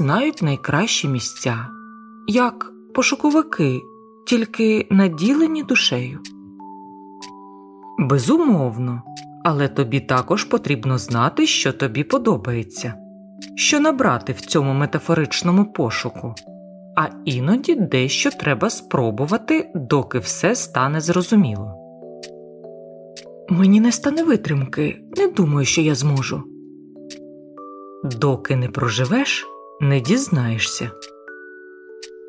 знають найкращі місця, як пошуковики, тільки наділені душею. Безумовно, але тобі також потрібно знати, що тобі подобається, що набрати в цьому метафоричному пошуку, а іноді дещо треба спробувати, доки все стане зрозуміло. Мені не стане витримки, не думаю, що я зможу. Доки не проживеш, не дізнаєшся.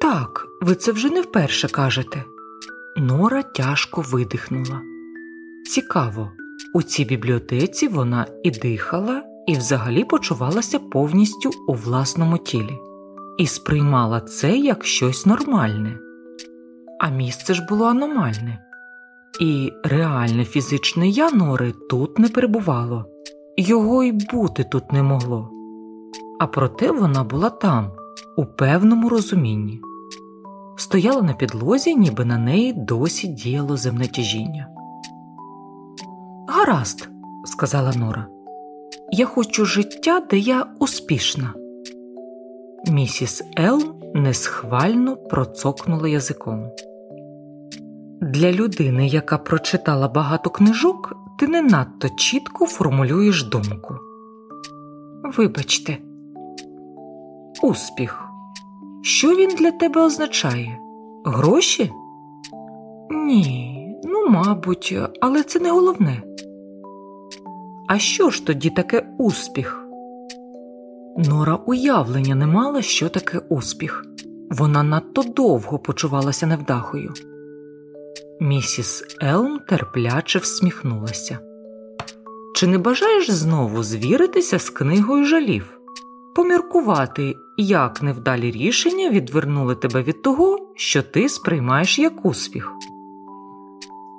Так, ви це вже не вперше кажете. Нора тяжко видихнула. Цікаво, у цій бібліотеці вона і дихала, і взагалі почувалася повністю у власному тілі, і сприймала це як щось нормальне. А місце ж було аномальне, і реальне фізичне я Нори тут не перебувало, його й бути тут не могло. А проте вона була там, у певному розумінні, стояла на підлозі, ніби на неї досі діяло земне тяжіння. Гаразд, сказала Нора, я хочу життя, де я успішна. Місіс Ел несхвально процокнула язиком. Для людини, яка прочитала багато книжок, ти не надто чітко формулюєш думку. Вибачте, успіх. Що він для тебе означає? Гроші? Ні, ну, мабуть, але це не головне. А що ж тоді таке успіх? Нора уявлення не мала, що таке успіх. Вона надто довго почувалася невдахою. Місіс Елм терпляче всміхнулася. Чи не бажаєш знову звіритися з книгою жалів, поміркувати, як невдалі рішення відвернули тебе від того, що ти сприймаєш як успіх?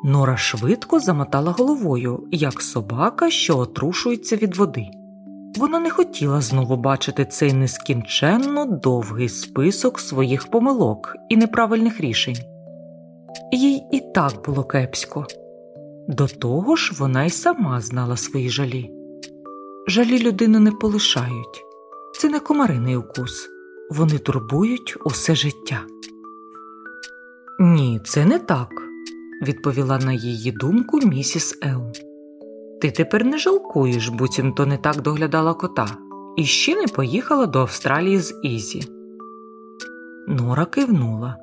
Нора швидко замотала головою, як собака, що отрушується від води. Вона не хотіла знову бачити цей нескінченно довгий список своїх помилок і неправильних рішень. Їй і так було кепсько. До того ж, вона й сама знала свої жалі. Жалі людину не полишають, це не комариний укус, вони турбують усе життя. Ні, це не так відповіла на її думку місіс Ел. Ти тепер не жалкуєш, буцімто не так доглядала кота, і ще не поїхала до Австралії з Ізі. Нора кивнула.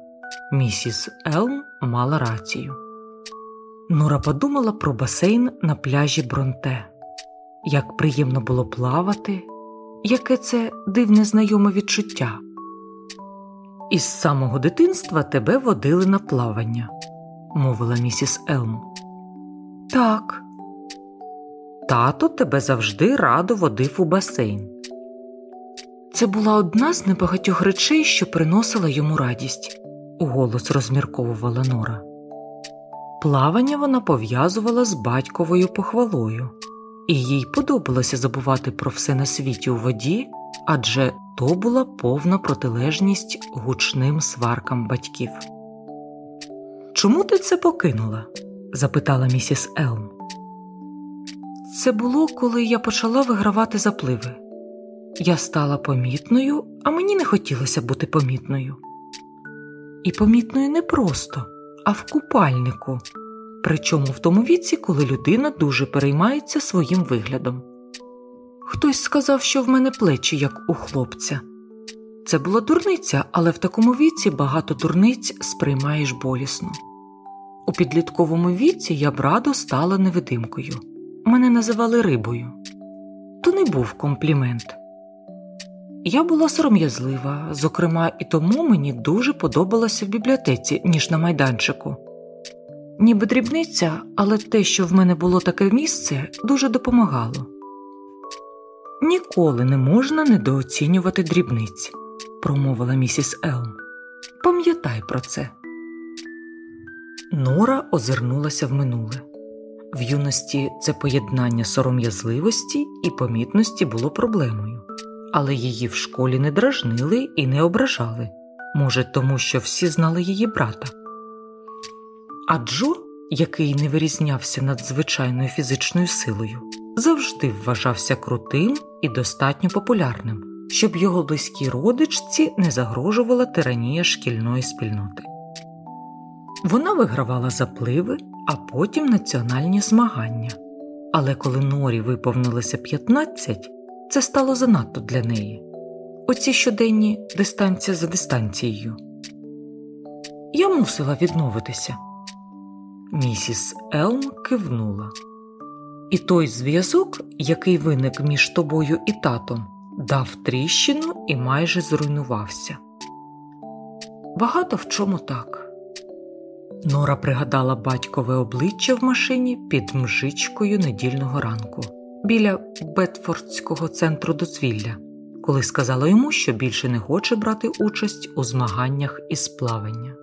Місіс Елм мала рацію. Нора подумала про басейн на пляжі Бронте. Як приємно було плавати, яке це дивне знайоме відчуття. Із самого дитинства тебе водили на плавання мовила місіс Елм. Так. Тато тебе завжди радо водив у басейн. Це була одна з небагатьох речей, що приносила йому радість, уголос розмірковувала Нора. Плавання вона пов'язувала з батьковою похвалою, і їй подобалося забувати про все на світі у воді, адже то була повна протилежність гучним сваркам батьків. Чому ти це покинула? запитала місіс Елм. Це було, коли я почала вигравати запливи. Я стала помітною, а мені не хотілося бути помітною. І помітною не просто, а в купальнику, причому в тому віці, коли людина дуже переймається своїм виглядом. Хтось сказав, що в мене плечі, як у хлопця. Це була дурниця, але в такому віці багато дурниць сприймаєш болісно. У підлітковому віці я б радо стала невидимкою. Мене називали рибою. То не був комплімент. Я була сором'язлива, зокрема, і тому мені дуже подобалося в бібліотеці, ніж на майданчику. Ніби дрібниця, але те, що в мене було таке місце, дуже допомагало. Ніколи не можна недооцінювати дрібниць, промовила місіс Елм. Пам'ятай про це. Нора озирнулася в минуле. В юності це поєднання сором'язливості і помітності було проблемою, але її в школі не дражнили і не ображали, може, тому що всі знали її брата. А Джо, який не вирізнявся надзвичайною фізичною силою, завжди вважався крутим і достатньо популярним, щоб його близькій родичці не загрожувала тиранія шкільної спільноти. Вона вигравала запливи, а потім національні змагання. Але коли Норі виповнилося 15, це стало занадто для неї. Оці щоденні дистанція за дистанцією. Я мусила відмовитися. Місіс Елм кивнула. І той зв'язок, який виник між тобою і татом, дав тріщину і майже зруйнувався. Багато в чому так. Нора пригадала батькове обличчя в машині під мжичкою недільного ранку біля Бетфордського центру дозвілля, коли сказала йому, що більше не хоче брати участь у змаганнях із плавання.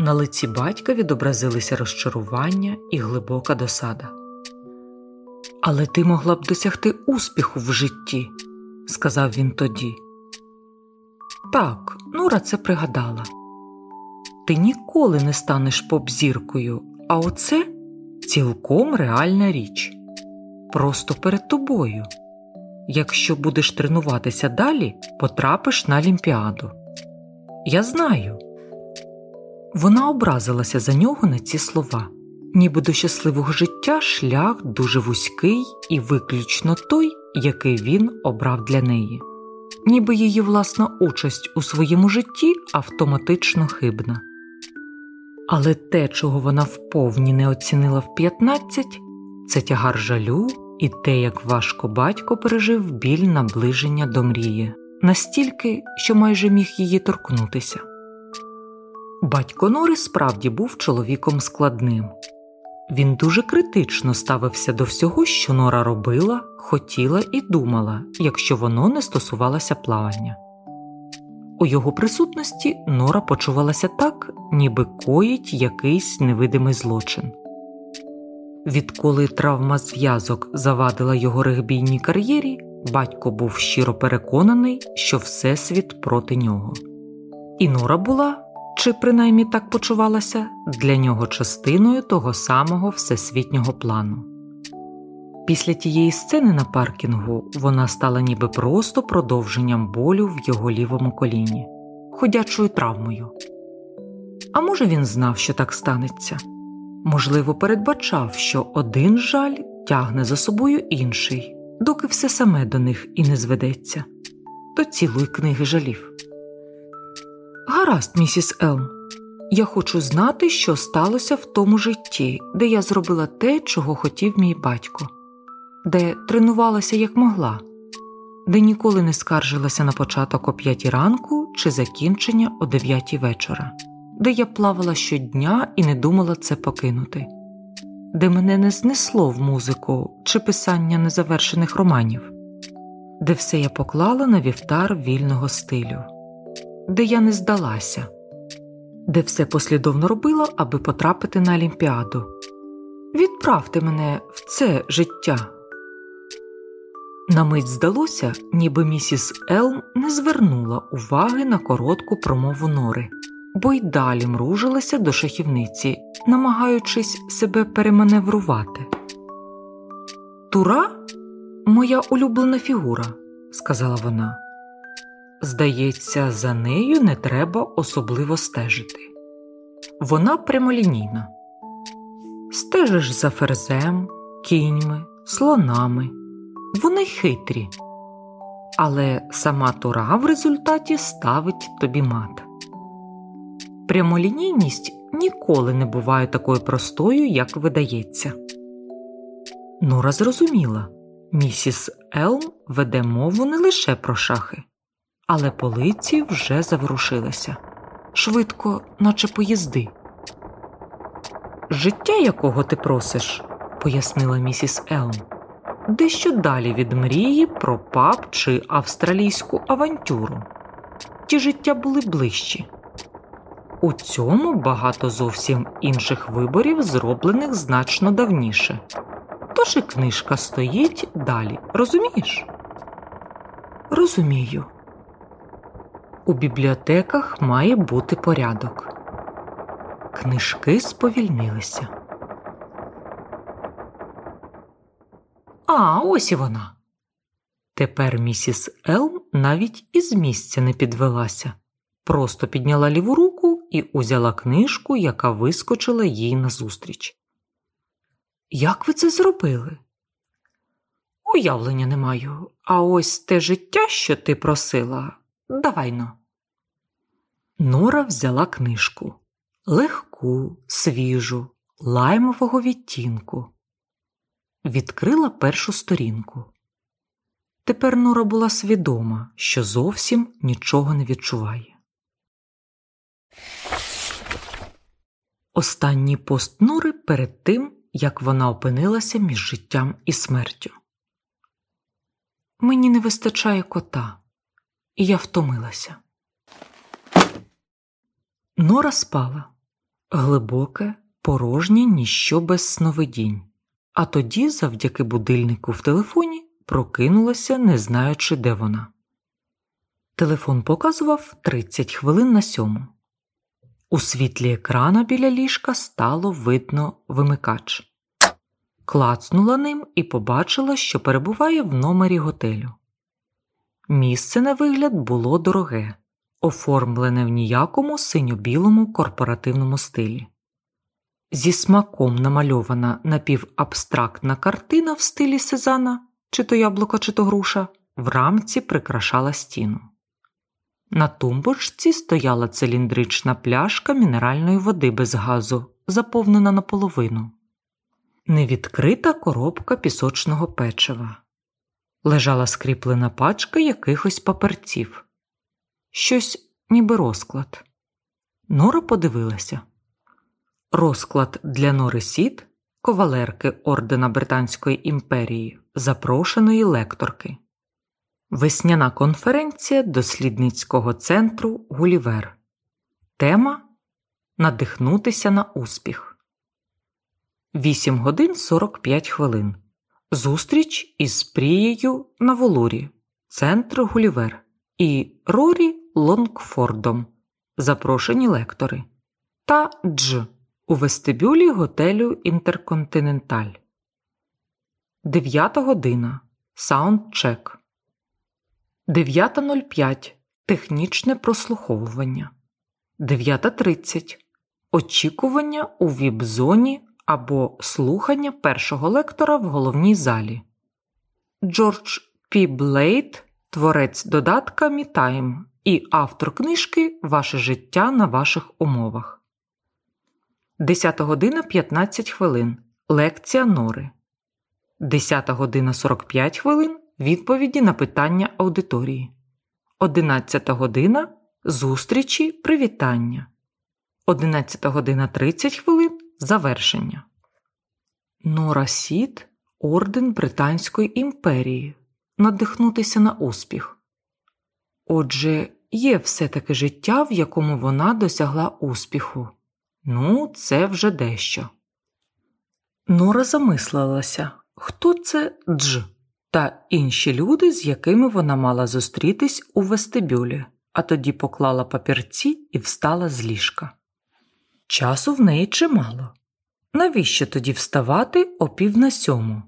На лиці батька відобразилися розчарування і глибока досада. Але ти могла б досягти успіху в житті, сказав він тоді. Так, Нура це пригадала. Ти ніколи не станеш поп-зіркою, а оце цілком реальна річ. Просто перед тобою. Якщо будеш тренуватися далі, потрапиш на Олімпіаду. Я знаю. Вона образилася за нього на ці слова, ніби до щасливого життя шлях дуже вузький і виключно той, який він обрав для неї, ніби її власна участь у своєму житті автоматично хибна. Але те, чого вона вповні не оцінила в 15, це тягар жалю і те, як важко батько пережив біль наближення до мрії, настільки, що майже міг її торкнутися. Батько Нори справді був чоловіком складним. Він дуже критично ставився до всього, що Нора робила, хотіла і думала, якщо воно не стосувалося плавання. У його присутності Нора почувалася так, ніби коїть якийсь невидимий злочин. Відколи травма зв'язок завадила його регбійній кар'єрі, батько був щиро переконаний, що Всесвіт проти нього. І Нора була, чи принаймні так почувалася, для нього частиною того самого всесвітнього плану. Після тієї сцени на паркінгу вона стала ніби просто продовженням болю в його лівому коліні, ходячою травмою. А може, він знав, що так станеться, можливо, передбачав, що один жаль тягне за собою інший, доки все саме до них і не зведеться, до цілої книги жалів. Гаразд, місіс Елм, я хочу знати, що сталося в тому житті, де я зробила те, чого хотів мій батько. Де тренувалася як могла, де ніколи не скаржилася на початок о п'ятій ранку чи закінчення о дев'ятій вечора, де я плавала щодня і не думала це покинути, де мене не знесло в музику чи писання незавершених романів, де все я поклала на вівтар вільного стилю, де я не здалася, де все послідовно робила, аби потрапити на Олімпіаду. Відправте мене в це життя. На мить здалося, ніби місіс Елм не звернула уваги на коротку промову Нори, бо й далі мружилася до шахівниці, намагаючись себе переманеврувати. Тура моя улюблена фігура, сказала вона. Здається, за нею не треба особливо стежити. Вона прямолінійна. Стежиш за ферзем, кіньми, слонами. Вони хитрі, але сама Тура в результаті ставить тобі мат. Прямолінійність ніколи не буває такою простою, як видається. Нора зрозуміла місіс Елм веде мову не лише про шахи, але полиці вже заворушилися швидко, наче поїзди. Життя якого ти просиш, пояснила місіс Елм дещо далі від мрії про пап чи австралійську авантюру. Ті життя були ближчі. У цьому багато зовсім інших виборів, зроблених значно давніше. Тож і книжка стоїть далі, розумієш? Розумію. У бібліотеках має бути порядок. Книжки сповільнилися. А, ось і вона. Тепер місіс Елм навіть із місця не підвелася, просто підняла ліву руку і узяла книжку, яка вискочила їй назустріч. Як ви це зробили? Уявлення не маю, а ось те життя, що ти просила, давайно. Нора взяла книжку легку, свіжу, лаймового відтінку, відкрила першу сторінку. Тепер Нора була свідома, що зовсім нічого не відчуває. Останній пост Нори перед тим, як вона опинилася між життям і смертю. Мені не вистачає кота, і я втомилася. Нора спала глибоке, порожнє ніщо без сновидінь, а тоді, завдяки будильнику в телефоні, прокинулася, не знаючи, де вона. Телефон показував 30 хвилин на сьому. У світлі екрана біля ліжка стало видно вимикач. Клацнула ним і побачила, що перебуває в номері готелю. Місце на вигляд було дороге, оформлене в ніякому синьо-білому корпоративному стилі. Зі смаком намальована напівабстрактна картина в стилі Сезана, чи то яблуко, чи то груша, в рамці прикрашала стіну. На тумбочці стояла циліндрична пляшка мінеральної води без газу, заповнена наполовину, невідкрита коробка пісочного печива. Лежала скріплена пачка якихось паперців, щось ніби розклад. Нора подивилася. Розклад для Нори Сіт, ковалерки ордена Британської імперії, запрошеної лекторки. Весняна конференція дослідницького центру Гулівер. Тема Надихнутися на успіх. 8 годин 45 хвилин. Зустріч із Прією на Волурі, Центр Гулівер і Рорі Лонгфордом. Запрошені лектори. Та Дж у вестибюлі готелю Інтерконтиненталь. 9 година. Саундчек. 9.05 технічне прослуховування. 9.30 очікування у віп-зоні або слухання першого лектора в головній залі. Джордж Пі Блейд, творець додатка MeTime і автор книжки Ваше життя на ваших умовах. 10 година 15 хвилин. Лекція Нори. 10 година 45 хвилин. Відповіді на питання аудиторії. 11 година зустрічі привітання. 11 година 30 хвилин завершення. Нора Сіт Орден Британської імперії. Надихнутися на успіх. Отже, є все таки життя, в якому вона досягла успіху. Ну, це вже дещо. Нора замислилася, хто це Дж та інші люди, з якими вона мала зустрітись у вестибюлі, а тоді поклала папірці і встала з ліжка. Часу в неї чимало. Навіщо тоді вставати о пів на сьому?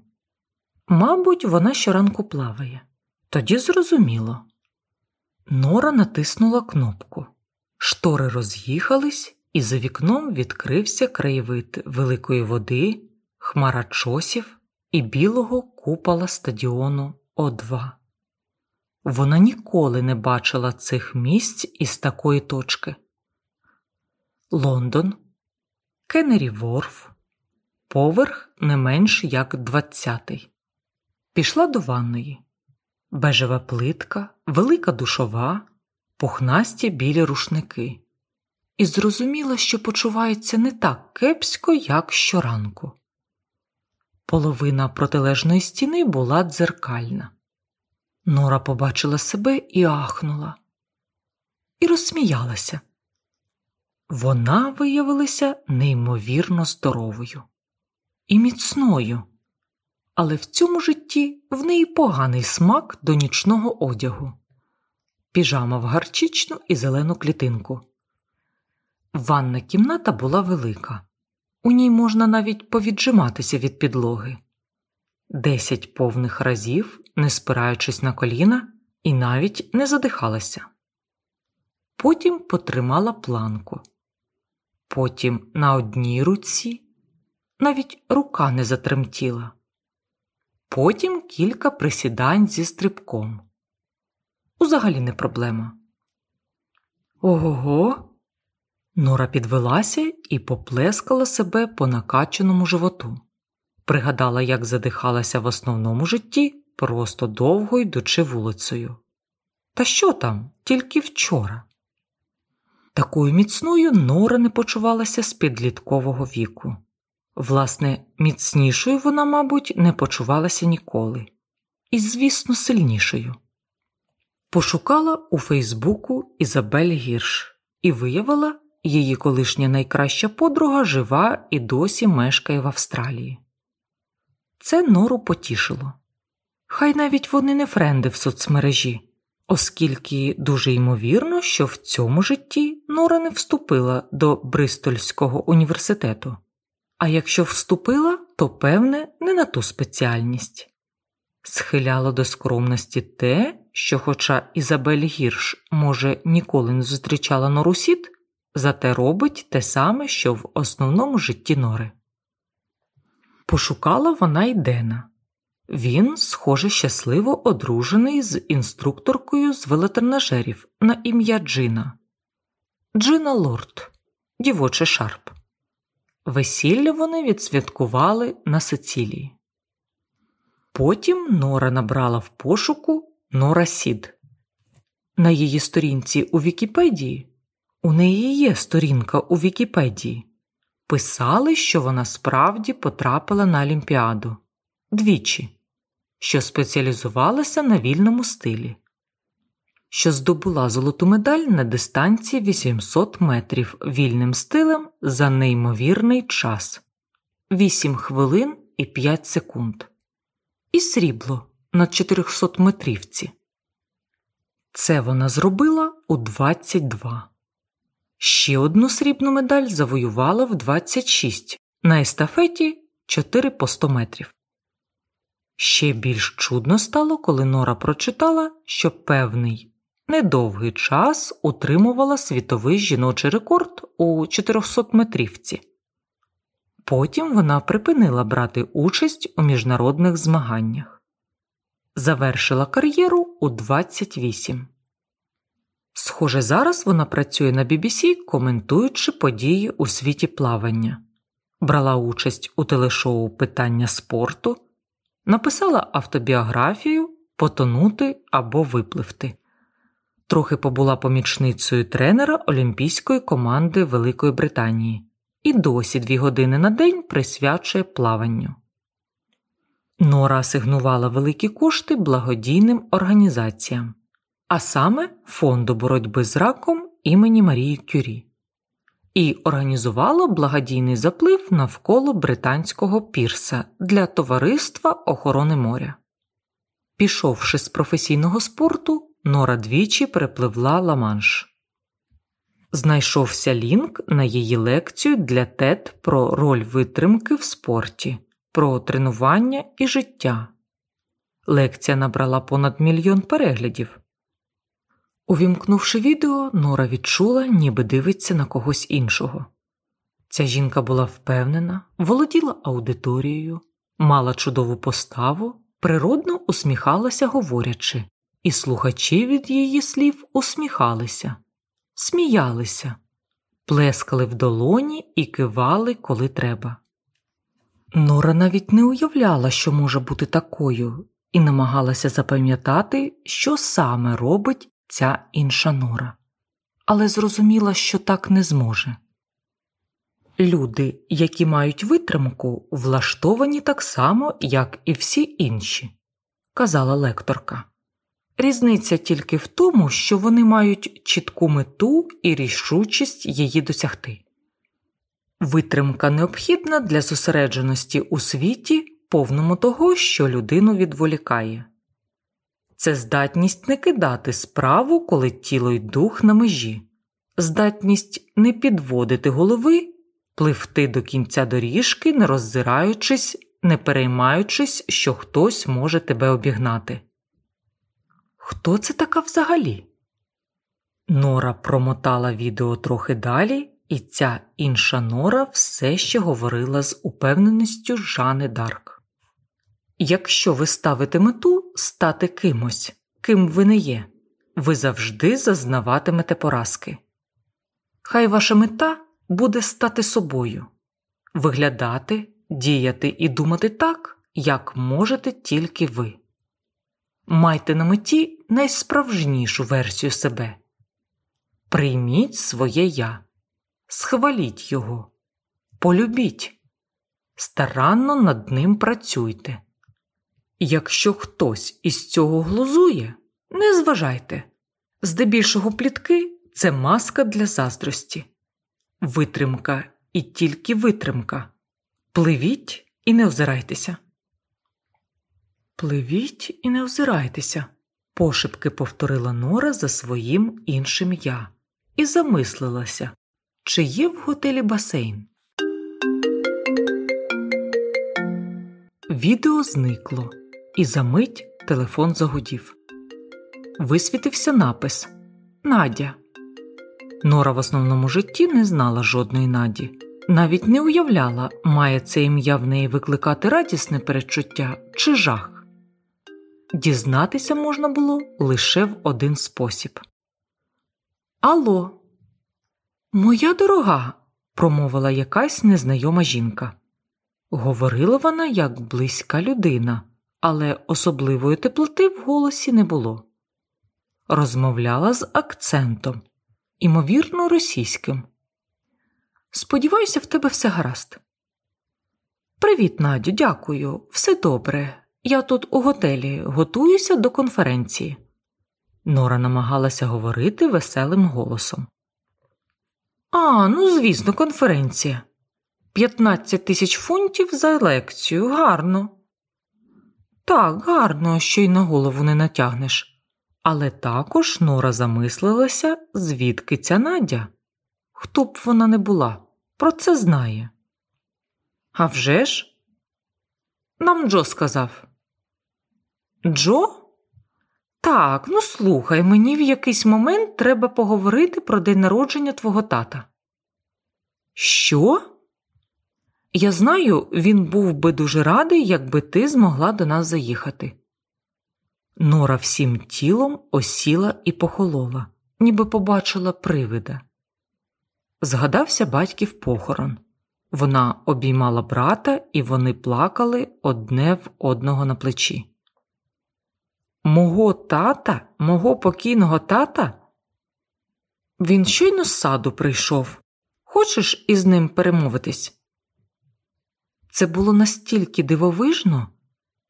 Мабуть, вона щоранку плаває. Тоді зрозуміло. Нора натиснула кнопку. Штори роз'їхались, і за вікном відкрився краєвид великої води, хмарачосів і білого купола стадіону О2. Вона ніколи не бачила цих місць із такої точки. Лондон, Кеннері Ворф, поверх не менш як двадцятий. Пішла до ванної. Бежева плитка, велика душова, пухнасті білі рушники, і зрозуміла, що почувається не так кепсько, як щоранку. Половина протилежної стіни була дзеркальна. Нора побачила себе і ахнула, і розсміялася. Вона виявилася неймовірно здоровою і міцною, але в цьому житті в неї поганий смак до нічного одягу, піжама в гарчичну і зелену клітинку. Ванна кімната була велика. У ній можна навіть повіджиматися від підлоги. Десять повних разів не спираючись на коліна, і навіть не задихалася. Потім потримала планку, потім на одній руці, навіть рука не затремтіла, потім кілька присідань зі стрибком. Узагалі не проблема. Ого. Нора підвелася і поплескала себе по накачаному животу. Пригадала, як задихалася в основному житті, просто довго йдучи вулицею. Та що там, тільки вчора. Такою міцною Нора не почувалася з підліткового віку. Власне, міцнішою вона, мабуть, не почувалася ніколи, і, звісно, сильнішою. Пошукала у Фейсбуку Ізабель Гірш і виявила, її колишня найкраща подруга жива і досі мешкає в Австралії. Це Нору потішило. Хай навіть вони не френди в соцмережі, оскільки дуже ймовірно, що в цьому житті Нора не вступила до Бристольського університету, а якщо вступила, то певне не на ту спеціальність. Схиляло до скромності те, що, хоча Ізабель Гірш, може, ніколи не зустрічала Норусіт, зате робить те саме, що в основному житті Нори. Пошукала вона й Дена. Він, схоже, щасливо одружений з інструкторкою з велотренажерів на ім'я Джина. Джина Лорд, дівоче Шарп. Весілля вони відсвяткували на Сицилії. Потім Нора набрала в пошуку Нора Сід. На її сторінці у Вікіпедії у неї є сторінка у Вікіпедії. Писали, що вона справді потрапила на Олімпіаду двічі, що спеціалізувалася на вільному стилі, що здобула золоту медаль на дистанції 800 метрів вільним стилем за неймовірний час 8 хвилин і 5 секунд, і срібло на 400 метрівці. Це вона зробила у 22. Ще одну срібну медаль завоювала в 26 на естафеті 4 по 100 метрів. Ще більш чудно стало, коли Нора прочитала, що певний недовгий час утримувала світовий жіночий рекорд у 400 метрівці. Потім вона припинила брати участь у міжнародних змаганнях, завершила кар'єру у 28. Схоже, зараз вона працює на BBC, коментуючи події у світі плавання, брала участь у телешоу Питання спорту, написала автобіографію Потонути або випливти. Трохи побула помічницею тренера Олімпійської команди Великої Британії і досі дві години на день присвячує плаванню. Нора асигнувала великі кошти благодійним організаціям а саме Фонду боротьби з раком імені Марії Кюрі, і організувало благодійний заплив навколо британського пірса для Товариства охорони моря. Пішовши з професійного спорту, Нора двічі перепливла Ла-Манш. Знайшовся лінк на її лекцію для ТЕД про роль витримки в спорті, про тренування і життя. Лекція набрала понад мільйон переглядів. Увімкнувши відео, Нора відчула, ніби дивиться на когось іншого. Ця жінка була впевнена, володіла аудиторією, мала чудову поставу, природно усміхалася, говорячи, і слухачі від її слів усміхалися, сміялися, плескали в долоні і кивали, коли треба. Нора навіть не уявляла, що може бути такою, і намагалася запам'ятати, що саме робить ця інша нора, але зрозуміла, що так не зможе. Люди, які мають витримку, влаштовані так само, як і всі інші, казала лекторка. Різниця тільки в тому, що вони мають чітку мету і рішучість її досягти. Витримка необхідна для зосередженості у світі, повному того, що людину відволікає це здатність не кидати справу, коли тіло й дух на межі, здатність не підводити голови, пливти до кінця доріжки, не роззираючись не переймаючись, що хтось може тебе обігнати. Хто це така взагалі? Нора промотала відео трохи далі, і ця інша Нора все ще говорила з упевненістю Жанни д'Арк. Якщо ви ставите мету стати кимось, ким ви не є, ви завжди зазнаватимете поразки. Хай ваша мета буде стати собою, виглядати, діяти і думати так, як можете тільки ви. Майте на меті найсправжнішу версію себе. Прийміть своє я, схваліть його, полюбіть, старанно над ним працюйте. Якщо хтось із цього глузує, не зважайте. Здебільшого плітки це маска для заздрості, витримка і тільки витримка. Пливіть і не озирайтеся. Пливіть і не озирайтеся, пошепки повторила Нора за своїм іншим я і замислилася, чи є в готелі басейн. Відео зникло, і за мить телефон загудів. Висвітився напис Надя. Нора в основному житті не знала жодної наді, навіть не уявляла, має це ім'я в неї викликати радісне перечуття чи жах. Дізнатися можна було лише в один спосіб. Алло, моя дорога, промовила якась незнайома жінка. Говорила вона як близька людина, але особливої теплоти в голосі не було. Розмовляла з акцентом, імовірно, російським. Сподіваюся, в тебе все гаразд. Привіт, Надю, дякую, все добре. Я тут у готелі готуюся до конференції. Нора намагалася говорити веселим голосом. А, ну, звісно, конференція. 15 тисяч фунтів за лекцію, гарно. Так, гарно, що й на голову не натягнеш. Але також Нора замислилася, звідки ця Надя. Хто б вона не була, про це знає. «А вже ж?» Нам Джо сказав. Джо? Так, ну слухай, мені в якийсь момент треба поговорити про день народження твого тата. Що? Я знаю, він був би дуже радий, якби ти змогла до нас заїхати. Нора всім тілом осіла і похолола, ніби побачила привида. Згадався батьків похорон. Вона обіймала брата, і вони плакали одне в одного на плечі. Мого тата, мого покійного тата? Він щойно з саду прийшов. Хочеш із ним перемовитись? Це було настільки дивовижно,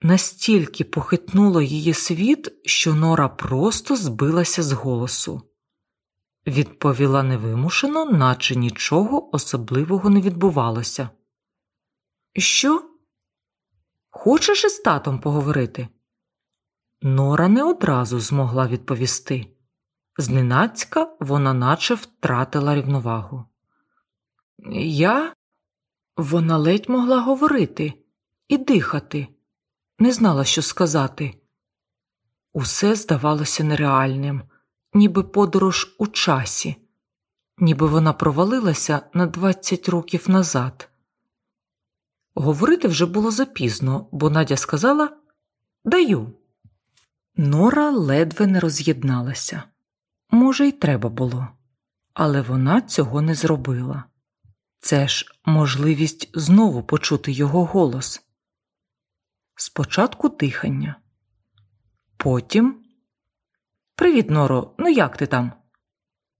настільки похитнуло її світ, що Нора просто збилася з голосу. Відповіла невимушено, наче нічого особливого не відбувалося. Що? Хочеш із татом поговорити? Нора не одразу змогла відповісти. Зненацька вона наче втратила рівновагу. Я вона ледь могла говорити і дихати, не знала, що сказати. Усе здавалося нереальним, ніби подорож у часі, ніби вона провалилася на 20 років назад. Говорити вже було запізно, бо Надя сказала Даю. Нора ледве не роз'єдналася. Може, й треба було, але вона цього не зробила. Це ж можливість знову почути його голос. Спочатку дихання, потім Привіт, Норо, ну як ти там?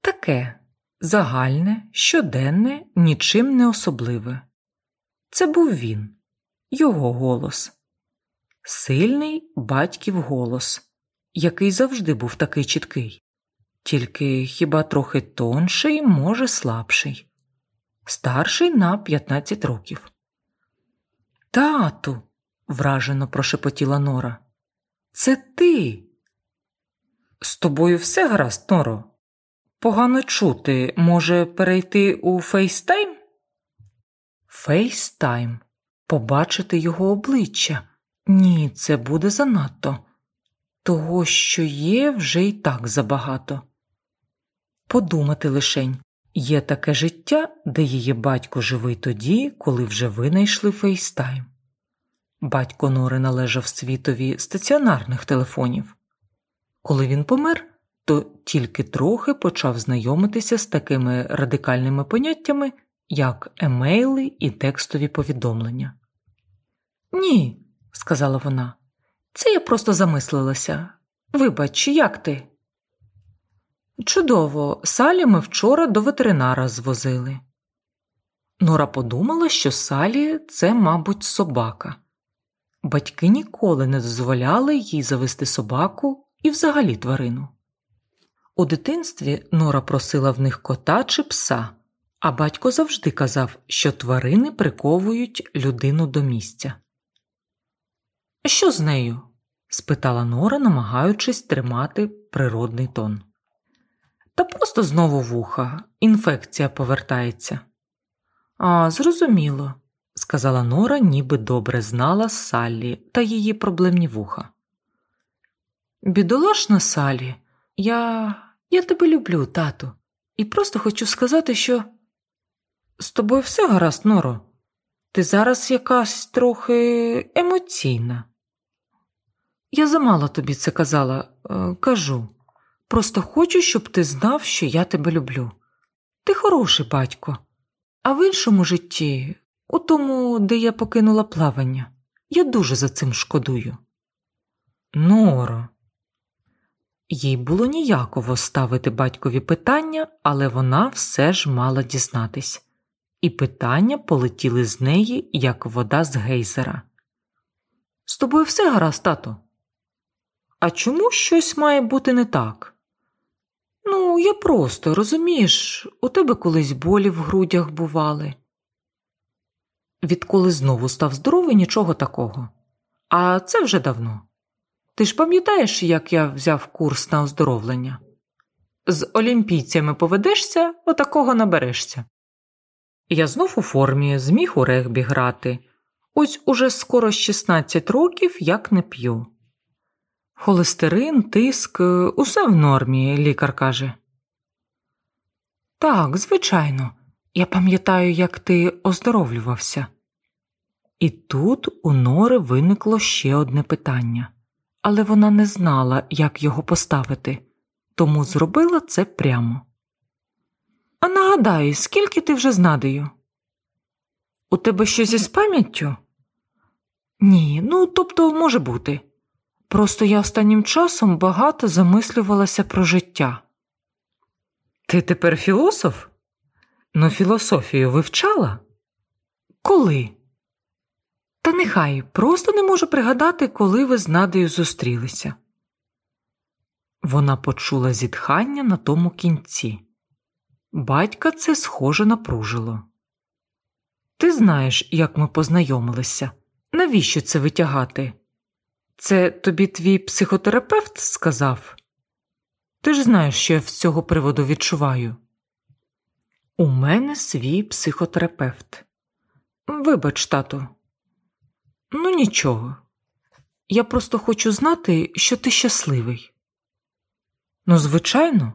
Таке загальне, щоденне, нічим не особливе. Це був він, його голос, сильний батьків голос, який завжди був такий чіткий, тільки хіба трохи тонший, може, слабший старший на 15 років. Тату, вражено прошепотіла Нора. Це ти. З тобою все гаразд, Норо? Погано чути, може перейти у FaceTime? FaceTime побачити його обличчя. Ні, це буде занадто. Того, що є, вже й так забагато. Подумати лишень є таке життя, де її батько живий тоді, коли вже винайшли FaceTime. Батько Нори належав світові стаціонарних телефонів. Коли він помер, то тільки трохи почав знайомитися з такими радикальними поняттями, як емейли і текстові повідомлення. Ні, сказала вона, це я просто замислилася. Вибач, як ти? Чудово, Салі ми вчора до ветеринара звозили. Нора подумала, що Салі це, мабуть, собака. Батьки ніколи не дозволяли їй завести собаку і взагалі тварину. У дитинстві Нора просила в них кота чи пса, а батько завжди казав, що тварини приковують людину до місця. Що з нею? спитала Нора, намагаючись тримати природний тон. Та просто знову вуха, інфекція повертається. А, зрозуміло, сказала Нора, ніби добре знала Саллі та її проблемні вуха. Бідолашна Салі, я я тебе люблю, тату, і просто хочу сказати, що з тобою все гаразд, Норо. Ти зараз якась трохи емоційна. Я замало тобі це казала, е, кажу. Просто хочу, щоб ти знав, що я тебе люблю. Ти хороший батько, а в іншому житті, у тому, де я покинула плавання, я дуже за цим шкодую. Норо. Їй було ніяково ставити батькові питання, але вона все ж мала дізнатись, і питання полетіли з неї, як вода з гейзера. З тобою все гаразд, тато? А чому щось має бути не так? Ну, я просто, розумієш, у тебе колись болі в грудях бували. Відколи знову став здоровий, нічого такого. А це вже давно. Ти ж пам'ятаєш, як я взяв курс на оздоровлення? З олімпійцями поведешся, отакого наберешся. Я знов у формі зміг у регбі грати. Ось уже скоро 16 років як не п'ю. Холестерин, тиск, усе в нормі, лікар каже. Так, звичайно, я пам'ятаю, як ти оздоровлювався. І тут у Нори виникло ще одне питання але вона не знала, як його поставити, тому зробила це прямо. А нагадай, скільки ти вже з Надею? У тебе щось із пам'яттю? Ні, ну тобто може бути. Просто я останнім часом багато замислювалася про життя. Ти тепер філософ? Ну, філософію вивчала? Коли? Та нехай просто не можу пригадати, коли ви з Надею зустрілися. Вона почула зітхання на тому кінці. Батька це схоже напружило. Ти знаєш, як ми познайомилися. Навіщо це витягати? Це тобі твій психотерапевт сказав? Ти ж знаєш, що я з цього приводу відчуваю. У мене свій психотерапевт. Вибач, тату. Ну, нічого. Я просто хочу знати, що ти щасливий. Ну, звичайно,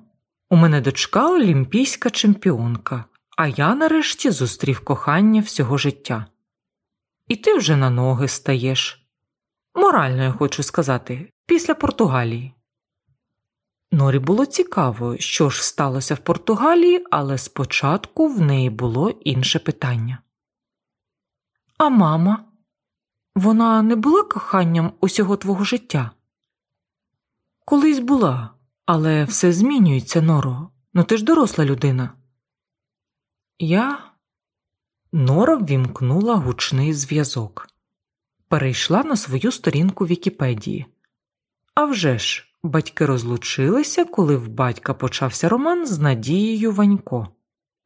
у мене дочка олімпійська чемпіонка, а я нарешті зустрів кохання всього життя. І ти вже на ноги стаєш. Морально, я хочу сказати, після Португалії. Норі було цікаво, що ж сталося в Португалії, але спочатку в неї було інше питання. А мама? Вона не була коханням усього твого життя? Колись була, але все змінюється, Норо. Ну ти ж доросла людина. Я. Нора ввімкнула гучний зв'язок, перейшла на свою сторінку Вікіпедії. А вже ж, батьки розлучилися, коли в батька почався роман з Надією Ванько,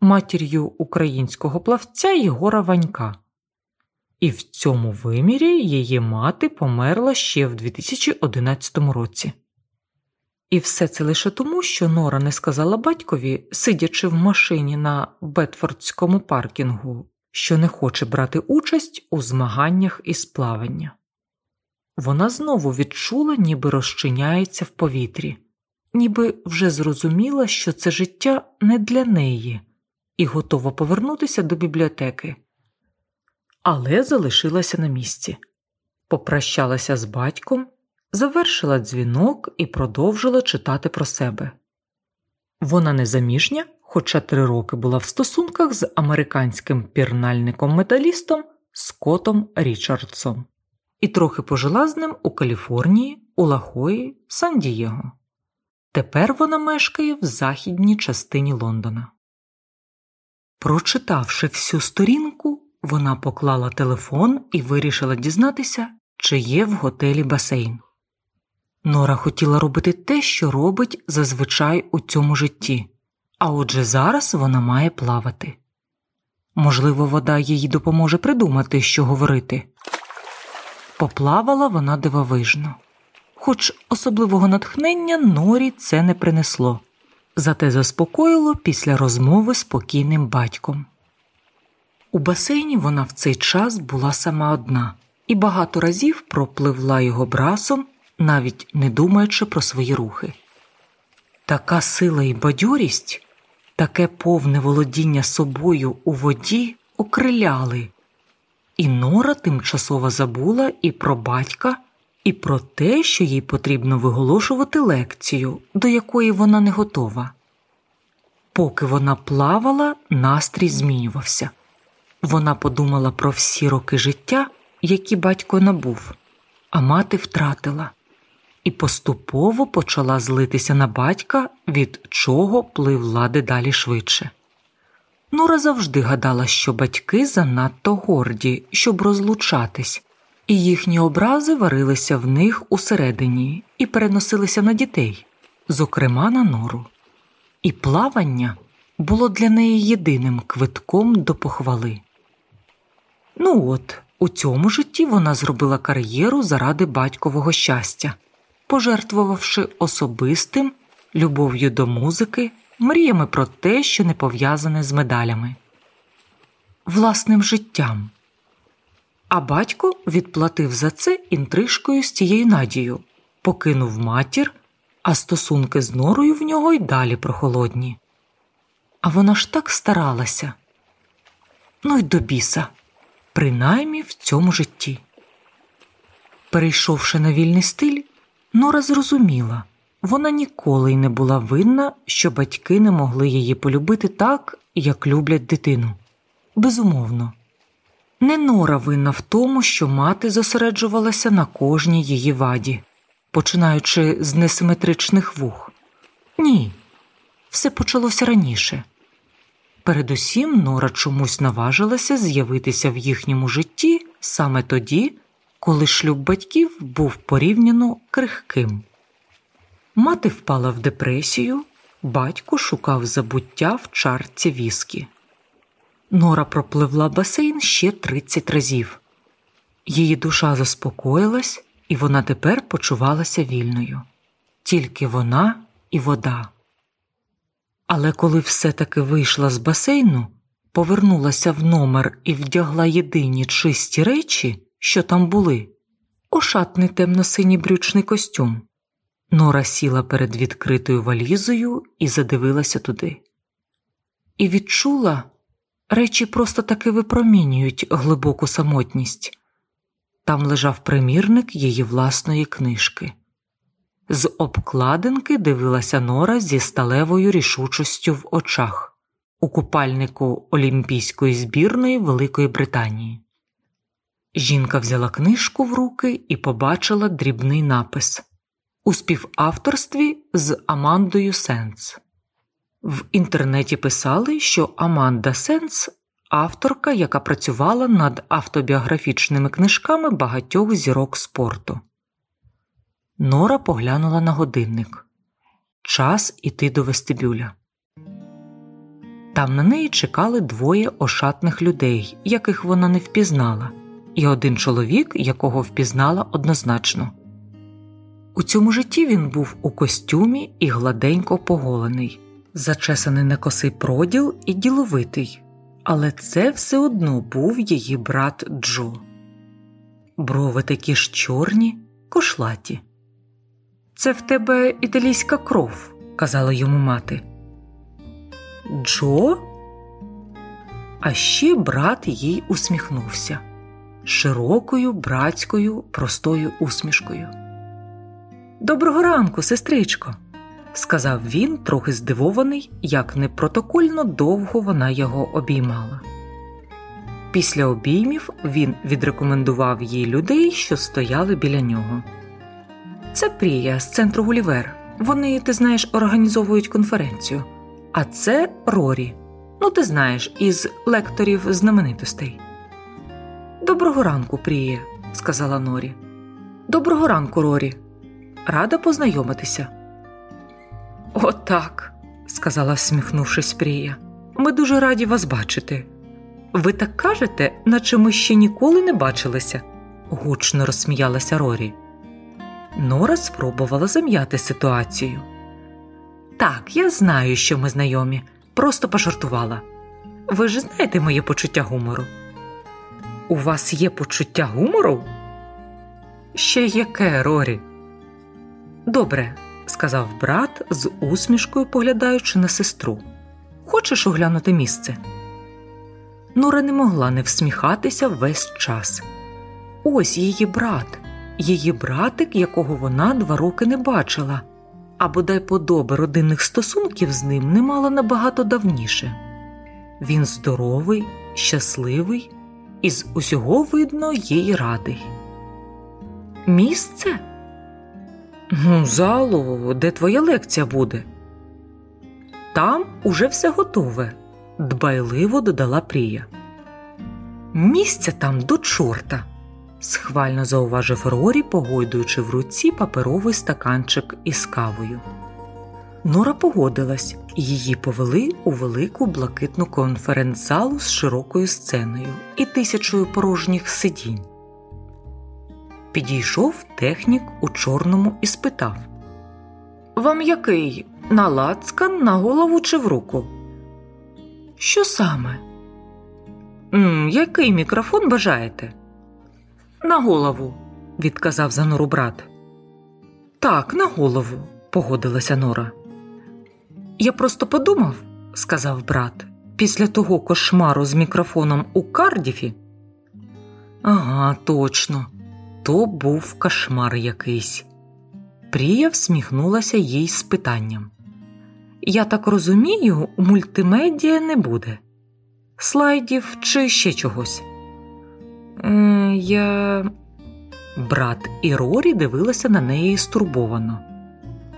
матір'ю українського плавця Єгора Ванька і в цьому вимірі її мати померла ще в 2011 році. І все це лише тому, що Нора не сказала батькові, сидячи в машині на Бетфордському паркінгу, що не хоче брати участь у змаганнях із плавання. Вона знову відчула, ніби розчиняється в повітрі, ніби вже зрозуміла, що це життя не для неї, і готова повернутися до бібліотеки. Але залишилася на місці, попрощалася з батьком, завершила дзвінок і продовжила читати про себе. Вона незаміжня, хоча три роки була в стосунках з американським пірнальником-металістом Скотом Річардсом і трохи пожила з ним у Каліфорнії, у Лахої, Сан-Дієго. Тепер вона мешкає в західній частині Лондона. Прочитавши всю сторінку, вона поклала телефон і вирішила дізнатися, чи є в готелі басейн. Нора хотіла робити те, що робить зазвичай у цьому житті, а отже зараз вона має плавати. Можливо, вода їй допоможе придумати, що говорити. Поплавала вона дивовижно, хоч особливого натхнення Норі це не принесло, зате заспокоїло після розмови з покійним батьком. У басейні вона в цей час була сама одна і багато разів пропливла його брасом, навіть не думаючи про свої рухи. Така сила і бадьорість, таке повне володіння собою у воді окриляли. І Нора тимчасово забула і про батька, і про те, що їй потрібно виголошувати лекцію, до якої вона не готова. Поки вона плавала, настрій змінювався. Вона подумала про всі роки життя, які батько набув, а мати втратила, і поступово почала злитися на батька, від чого пливла дедалі швидше. Нора завжди гадала, що батьки занадто горді, щоб розлучатись, і їхні образи варилися в них усередині і переносилися на дітей, зокрема на нору. І плавання було для неї єдиним квитком до похвали. Ну от, у цьому житті вона зробила кар'єру заради батькового щастя, пожертвувавши особистим, любов'ю до музики мріями про те, що не пов'язане з медалями, власним життям. А батько відплатив за це інтрижкою з тією надією, покинув матір, а стосунки з норою в нього й далі прохолодні. А вона ж так старалася. Ну й до біса, принаймні в цьому житті. Перейшовши на вільний стиль, Нора зрозуміла. Вона ніколи й не була винна, що батьки не могли її полюбити так, як люблять дитину. Безумовно, не Нора винна в тому, що мати зосереджувалася на кожній її ваді, починаючи з несиметричних вух. Ні, все почалося раніше. Передусім, Нора чомусь наважилася з'явитися в їхньому житті саме тоді, коли шлюб батьків був порівняно крихким. Мати впала в депресію, батько шукав забуття в чарці віскі. Нора пропливла басейн ще 30 разів. Її душа заспокоїлась, і вона тепер почувалася вільною. Тільки вона і вода. Але коли все-таки вийшла з басейну, повернулася в номер і вдягла єдині чисті речі, що там були, ошатний темно-синій брючний костюм. Нора сіла перед відкритою валізою і задивилася туди. І відчула, речі просто таки випромінюють глибоку самотність. Там лежав примірник її власної книжки. З обкладинки дивилася Нора зі сталевою рішучостю в очах у купальнику Олімпійської збірної Великої Британії. Жінка взяла книжку в руки і побачила дрібний напис у співавторстві з Амандою Сенс. В інтернеті писали, що Аманда Сенс авторка, яка працювала над автобіографічними книжками багатьох зірок спорту. Нора поглянула на годинник час іти до вестибюля. Там на неї чекали двоє ошатних людей, яких вона не впізнала, і один чоловік, якого впізнала однозначно. У цьому житті він був у костюмі і гладенько поголений, зачесаний на косий проділ і діловитий, але це все одно був її брат Джо. Брови такі ж чорні, кошлаті. Це в тебе італійська кров, казала йому мати. Джо? А ще брат їй усміхнувся широкою братською простою усмішкою. Доброго ранку, сестричко, сказав він, трохи здивований, як непротокольно довго вона його обіймала. Після обіймів він відрекомендував їй людей, що стояли біля нього. Це Прія з центру Гулівер. Вони, ти знаєш, організовують конференцію. А це Рорі. Ну, ти знаєш, із лекторів знаменитостей. Доброго ранку, Пріє, сказала Норі. Доброго ранку, Рорі. Рада познайомитися. Отак, сказала, всміхнувшись Прія. Ми дуже раді вас бачити. Ви так кажете, наче ми ще ніколи не бачилися, гучно розсміялася Рорі. Нора спробувала зам'яти ситуацію. Так, я знаю, що ми знайомі, просто пожартувала. Ви ж знаєте моє почуття гумору. У вас є почуття гумору? Ще яке, Рорі? Добре, сказав брат з усмішкою поглядаючи на сестру. Хочеш оглянути місце? Нора не могла не всміхатися весь час. Ось її брат, її братик, якого вона два роки не бачила, а бодай подоби родинних стосунків з ним не мала набагато давніше. Він здоровий, щасливий і з усього видно їй радий. Місце? Ну, залу, де твоя лекція буде? Там уже все готове, дбайливо додала Прія. Місця там до чорта, схвально зауважив Рорі, погойдуючи в руці паперовий стаканчик із кавою. Нора погодилась, її повели у велику блакитну конференц-залу з широкою сценою і тисячою порожніх сидінь. Підійшов технік у чорному і спитав Вам який? На лацкан, на голову чи в руку? Що саме? «М, Який мікрофон бажаєте? На голову, відказав за нору брат. Так, на голову, погодилася Нора. Я просто подумав, сказав брат, після того кошмару з мікрофоном у Кардіфі. Ага, точно, то був кошмар якийсь. Прія всміхнулася їй з питанням. Я так розумію, мультимедіа не буде. Слайдів чи ще чогось. Е, Я. Брат і Рорі дивилися на неї стурбовано.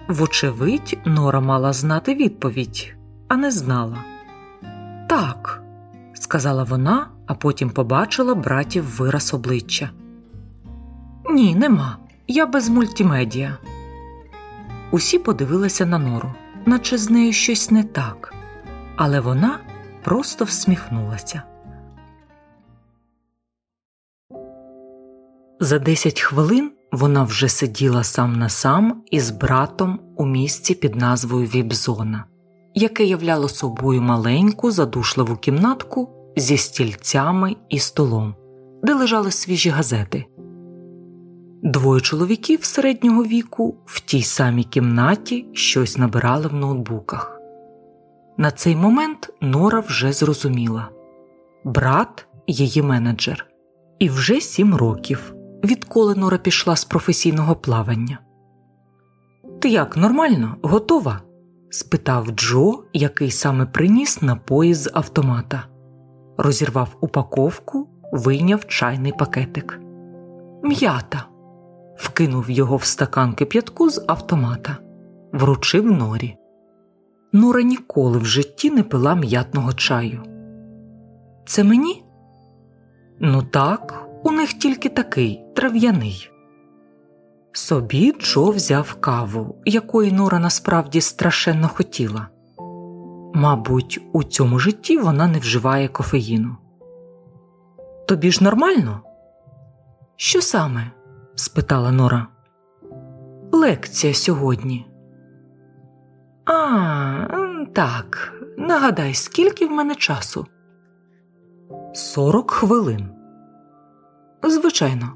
Вочевидь, Нора мала знати відповідь, а не знала. Так, сказала вона, а потім побачила братів вираз обличчя. Ні, нема. Я без мультимедіа. Усі подивилися на нору, наче з нею щось не так, але вона просто всміхнулася. За десять хвилин вона вже сиділа сам на сам із братом у місці під назвою Вібзона, яке являло собою маленьку задушливу кімнатку зі стільцями і столом, де лежали свіжі газети. Двоє чоловіків середнього віку в тій самій кімнаті щось набирали в ноутбуках. На цей момент Нора вже зрозуміла брат її менеджер, і вже сім років, відколи Нора пішла з професійного плавання. Ти як нормально, готова? спитав Джо, який саме приніс напої з автомата, розірвав упаковку, вийняв чайний пакетик. М'ята вкинув його в стакан кип'ятку з автомата, вручив норі. Нора ніколи в житті не пила м'ятного чаю. Це мені? Ну так, у них тільки такий трав'яний. Собі Джо взяв каву, якої Нора насправді страшенно хотіла. Мабуть, у цьому житті вона не вживає кофеїну. Тобі ж нормально? Що саме? спитала Нора. Лекція сьогодні. А, так, нагадай, скільки в мене часу? Сорок хвилин. Звичайно,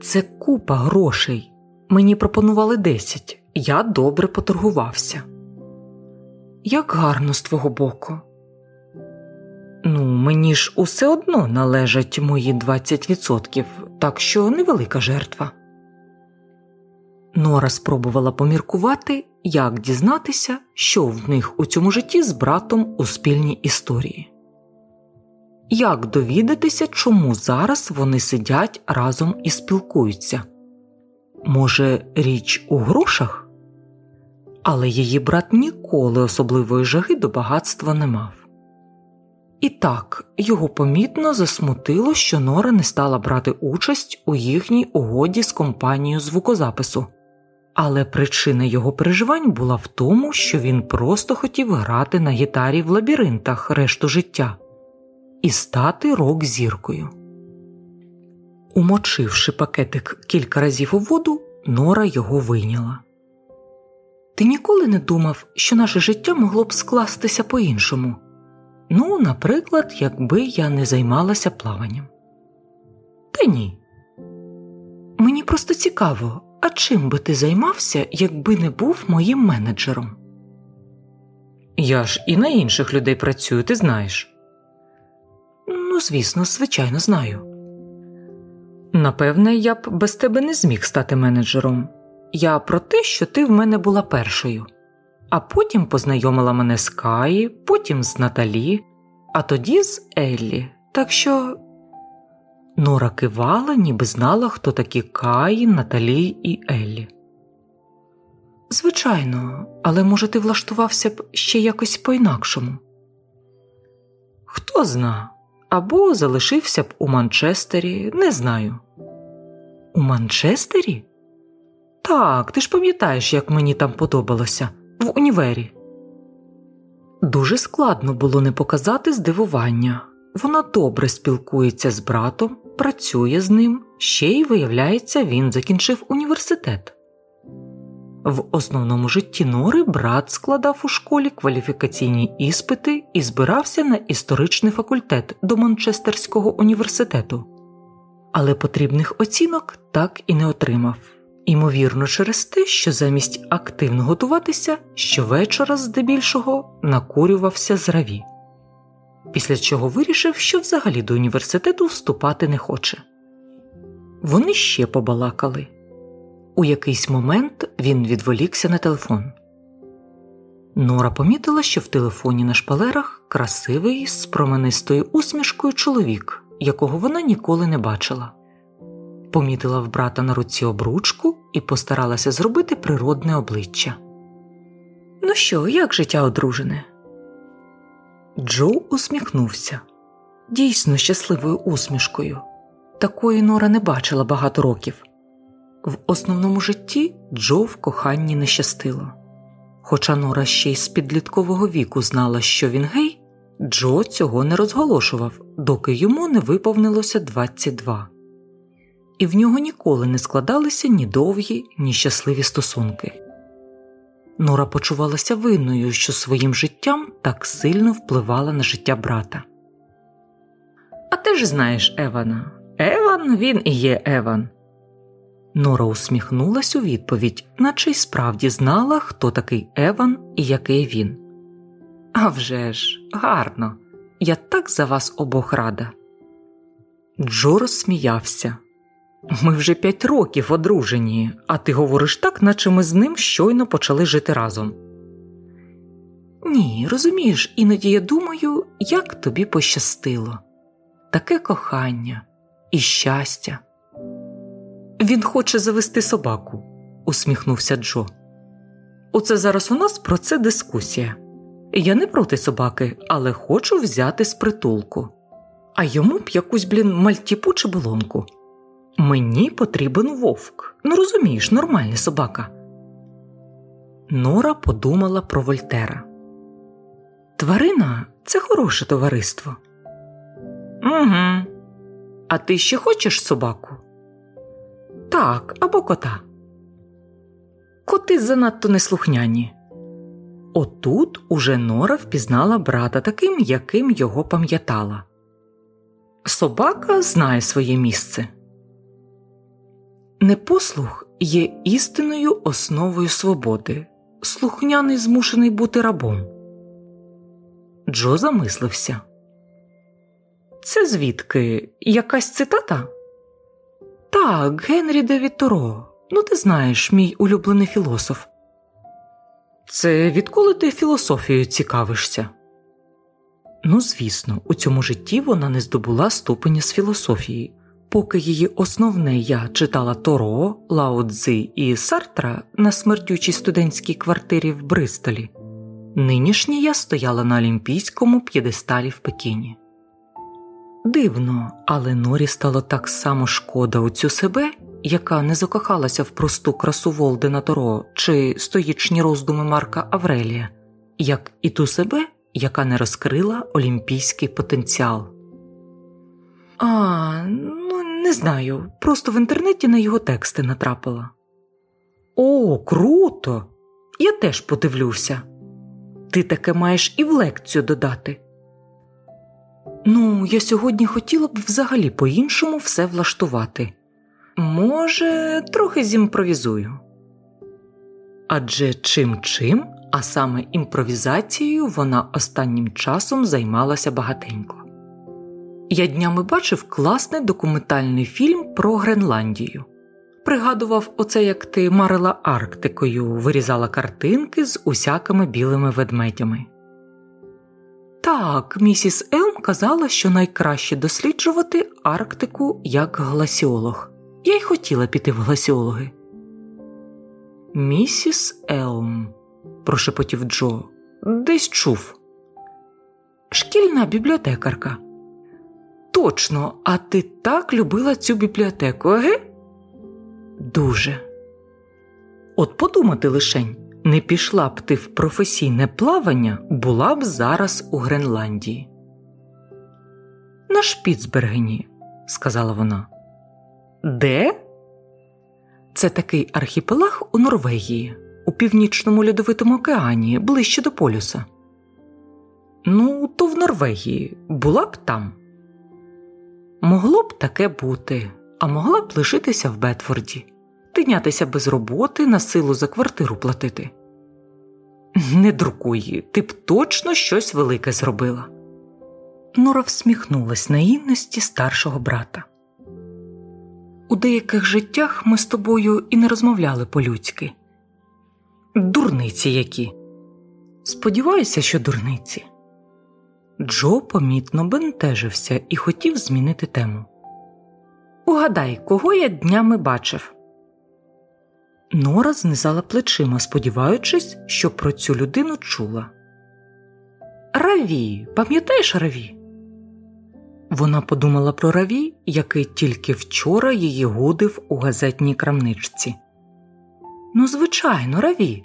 це купа грошей. Мені пропонували десять. Я добре поторгувався. Як гарно з твого боку. Ну, мені ж усе одно належать мої 20%, так що невелика жертва. Нора спробувала поміркувати, як дізнатися, що в них у цьому житті з братом у спільній історії. Як довідатися, чому зараз вони сидять разом і спілкуються? Може, річ у грошах? Але її брат ніколи особливої жаги до багатства не мав. І так його помітно засмутило, що Нора не стала брати участь у їхній угоді з компанією звукозапису, але причина його переживань була в тому, що він просто хотів грати на гітарі в лабіринтах решту життя і стати рок зіркою. Умочивши пакетик кілька разів у воду, Нора його вийняла. Ти ніколи не думав, що наше життя могло б скластися по іншому. Ну, наприклад, якби я не займалася плаванням. Та ні. Мені просто цікаво, а чим би ти займався, якби не був моїм менеджером? Я ж і на інших людей працюю, ти знаєш. Звісно, звичайно, знаю. Напевне, я б без тебе не зміг стати менеджером. Я про те, що ти в мене була першою, а потім познайомила мене з Каї, потім з Наталі, а тоді з Еллі. Так що Нора кивала, ніби знала, хто такі Каї, Наталі і Еллі. Звичайно, але може ти влаштувався б ще якось по інакшому. Хто зна, або залишився б у Манчестері, не знаю. У Манчестері? Так, ти ж пам'ятаєш, як мені там подобалося в універі. Дуже складно було не показати здивування. Вона добре спілкується з братом, працює з ним, ще й, виявляється, він закінчив університет. В основному житті Нори брат складав у школі кваліфікаційні іспити і збирався на історичний факультет до Манчестерського університету, але потрібних оцінок так і не отримав. Імовірно, через те, що замість активно готуватися щовечора, здебільшого, накурювався з раві, після чого вирішив, що взагалі до університету вступати не хоче. Вони ще побалакали. У якийсь момент він відволікся на телефон. Нора помітила, що в телефоні на шпалерах красивий з променистою усмішкою чоловік, якого вона ніколи не бачила помітила в брата на руці обручку і постаралася зробити природне обличчя. Ну що, як життя одружене? Джо усміхнувся дійсно щасливою усмішкою. Такої Нора не бачила багато років. В основному житті Джо в коханні не щастило. Хоча Нора ще й з підліткового віку знала, що він гей, Джо цього не розголошував, доки йому не виповнилося 22 і в нього ніколи не складалися ні довгі, ні щасливі стосунки. Нора почувалася винною, що своїм життям так сильно впливала на життя брата. А ти ж знаєш Евана. Еван він і є Еван. Нора усміхнулась у відповідь, наче й справді знала, хто такий Еван і який він. «А вже ж, гарно, я так за вас обох рада. Джо розсміявся. Ми вже п'ять років одружені, а ти говориш так, наче ми з ним щойно почали жити разом. Ні, розумієш, іноді я думаю, як тобі пощастило таке кохання і щастя. Він хоче завести собаку, усміхнувся Джо. Оце зараз у нас про це дискусія. Я не проти собаки, але хочу взяти з притулку. А йому б якусь, блін, мальтіпу чи болонку. Мені потрібен вовк. Ну розумієш, нормальна собака. Нора подумала про Вольтера. Тварина це хороше товариство. Угу. А ти ще хочеш собаку? Так, або кота. Коти занадто неслухняні. Отут уже Нора впізнала брата таким, яким його пам'ятала. Собака знає своє місце. Непослух є істинною основою свободи, слухняний змушений бути рабом. Джо замислився. Це звідки якась цитата? Так, Генрі Девід Торо. Ну, ти знаєш, мій улюблений філософ. Це відколи ти філософією цікавишся? Ну, звісно, у цьому житті вона не здобула ступеня з філософії, поки її основне я читала Торо, Лао Цзи і Сартра на смердючій студентській квартирі в Бристолі. Нинішнє я стояла на олімпійському п'єдесталі в Пекіні. Дивно, але Норі стало так само шкода у цю себе, яка не закохалася в просту красу Волдена Торо чи стоїчні роздуми Марка Аврелія, як і ту себе, яка не розкрила олімпійський потенціал. А, ну не знаю, просто в інтернеті на його тексти натрапила. О, круто! Я теж подивлюся. Ти таке маєш і в лекцію додати. Ну, я сьогодні хотіла б взагалі по-іншому все влаштувати. Може, трохи зімпровізую. Адже чим чим, а саме імпровізацією вона останнім часом займалася багатенько. Я днями бачив класний документальний фільм про Гренландію. Пригадував оце, як ти марила Арктикою, вирізала картинки з усякими білими ведмедями. Так, місіс Елм казала, що найкраще досліджувати Арктику як гласіолог. Я й хотіла піти в гласіологи. Місіс Елм, прошепотів Джо, десь чув. Шкільна бібліотекарка. Точно, а ти так любила цю бібліотеку, еге? Дуже. От подумати лишень, не пішла б ти в професійне плавання, була б зараз у Гренландії. На Шпіцбергені, сказала вона. Де? Це такий архіпелаг у Норвегії, у північному льодовитому океані, ближче до полюса. Ну, то в Норвегії була б там. Могло б таке бути, а могла б лишитися в Бетфорді, тинятися без роботи, на силу за квартиру платити. Не друкуй, ти б точно щось велике зробила. Нора всміхнулась наївності старшого брата. У деяких життях ми з тобою і не розмовляли по-людськи. Дурниці які. Сподіваюся, що дурниці. Джо помітно бентежився і хотів змінити тему. Угадай, кого я днями бачив. Нора знизала плечима, сподіваючись, що про цю людину чула. Раві, пам'ятаєш Раві? Вона подумала про Раві, який тільки вчора її гудив у газетній крамничці. Ну, звичайно, Раві.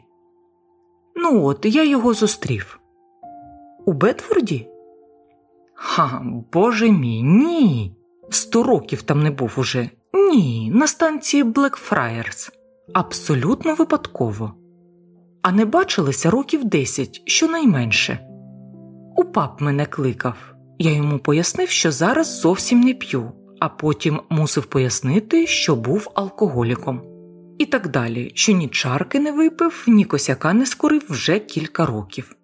Ну, от я його зустрів. У Бетфорді? Ха, боже мій, ні. Сто років там не був уже. Ні, на станції Блекфраєрс. Абсолютно випадково. А не бачилися років десять, щонайменше. У пап мене кликав. Я йому пояснив, що зараз зовсім не п'ю, а потім мусив пояснити, що був алкоголіком. І так далі, що ні чарки не випив, ні косяка не скорив вже кілька років.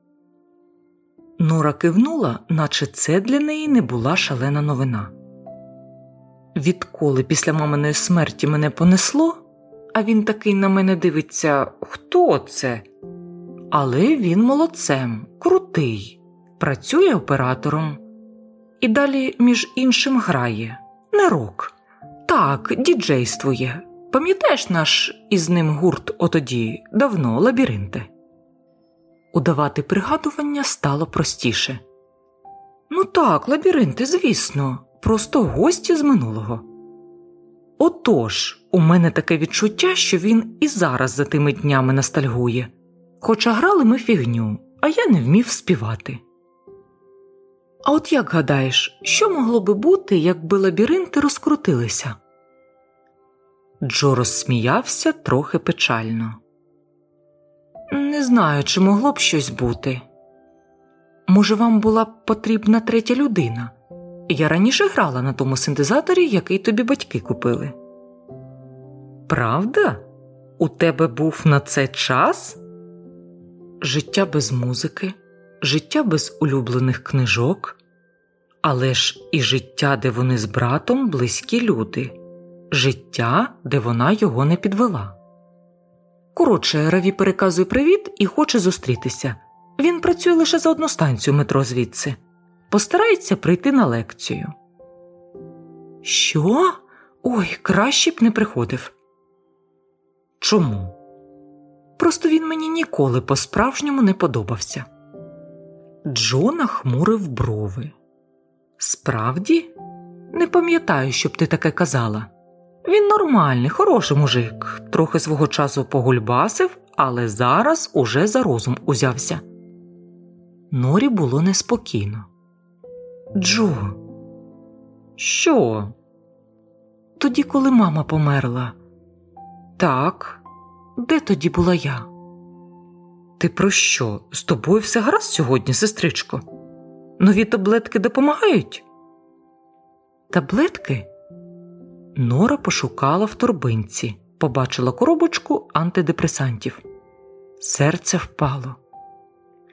Нора кивнула, наче це для неї не була шалена новина. Відколи після маминої смерті мене понесло, а він такий на мене дивиться, хто це? Але він молодцем, крутий, працює оператором. І далі, між іншим, грає не рок. Так, діджействує. Пам'ятаєш наш із ним гурт отоді давно лабіринти? Удавати пригадування стало простіше. Ну так, лабіринти, звісно, просто гості з минулого. Отож, у мене таке відчуття, що він і зараз за тими днями ностальгує. Хоча грали ми фігню, а я не вмів співати. А от як гадаєш, що могло би бути, якби лабіринти розкрутилися? Джо розсміявся трохи печально. Не знаю, чи могло б щось бути. Може, вам була б потрібна третя людина? Я раніше грала на тому синтезаторі, який тобі батьки купили. Правда? У тебе був на це час? Життя без музики, життя без улюблених книжок, але ж і життя, де вони з братом близькі люди, життя, де вона його не підвела. Коротше, Раві переказує привіт і хоче зустрітися. Він працює лише за одну станцію метро звідси, постарається прийти на лекцію. Що? Ой, краще б не приходив. Чому? Просто він мені ніколи по-справжньому не подобався. Джо нахмурив брови. Справді, не пам'ятаю, щоб ти таке казала. Він нормальний, хороший мужик, трохи свого часу погульбасив, але зараз уже за розум узявся. Норі було неспокійно. Джо, що? Тоді, коли мама померла. Так, де тоді була я? Ти про що? З тобою все гаразд сьогодні, сестричко? Нові таблетки допомагають? Таблетки? Нора пошукала в торбинці, побачила коробочку антидепресантів. Серце впало.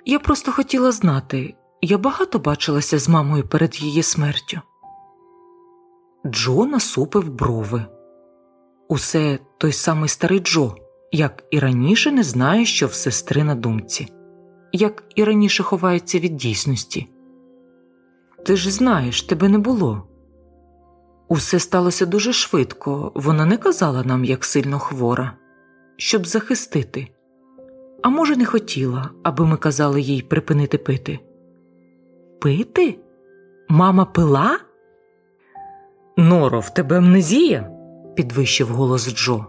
Я просто хотіла знати, я багато бачилася з мамою перед її смертю. Джо насупив брови. Усе той самий старий Джо, як і раніше не знає, що в сестри на думці, як і раніше ховається від дійсності. Ти ж знаєш, тебе не було. Усе сталося дуже швидко, вона не казала нам, як сильно хвора, щоб захистити. А може, не хотіла, аби ми казали їй припинити пити. Пити? Мама пила? Норо, в тебе амнезія? Підвищив голос Джо.